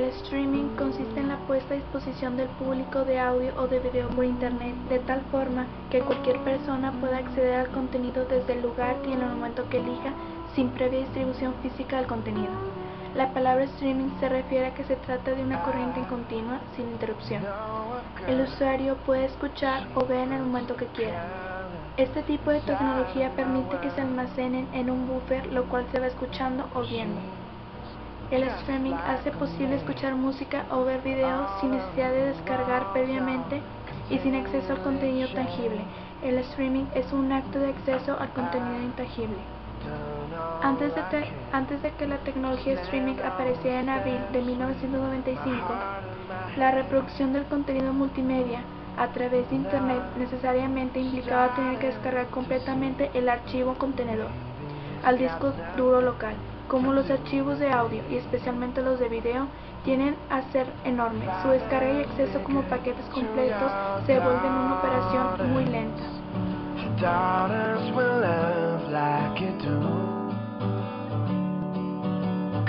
streaming consiste en la puesta a disposición del público de audio o de video por Internet de tal forma que cualquier persona pueda acceder al contenido desde el lugar y en el momento que elija sin previa distribución física del contenido. La palabra streaming se refiere a que se trata de una corriente continua, sin interrupción. El usuario puede escuchar o ver en el momento que quiera. Este tipo de tecnología permite que se almacenen en un buffer lo cual se va escuchando o viendo. El streaming hace posible escuchar música o ver videos sin necesidad de descargar previamente y sin acceso al contenido tangible. El streaming es un acto de acceso al contenido intangible. Antes de, que la tecnología streaming apareciera en abril de 1995, la reproducción del contenido multimedia a través de Internet necesariamente implicaba tener que descargar completamente el archivo contenedor al disco duro local. Como los archivos de audio y especialmente los de video tienen a ser enormes, su descarga y acceso como paquetes completos se vuelven una operación.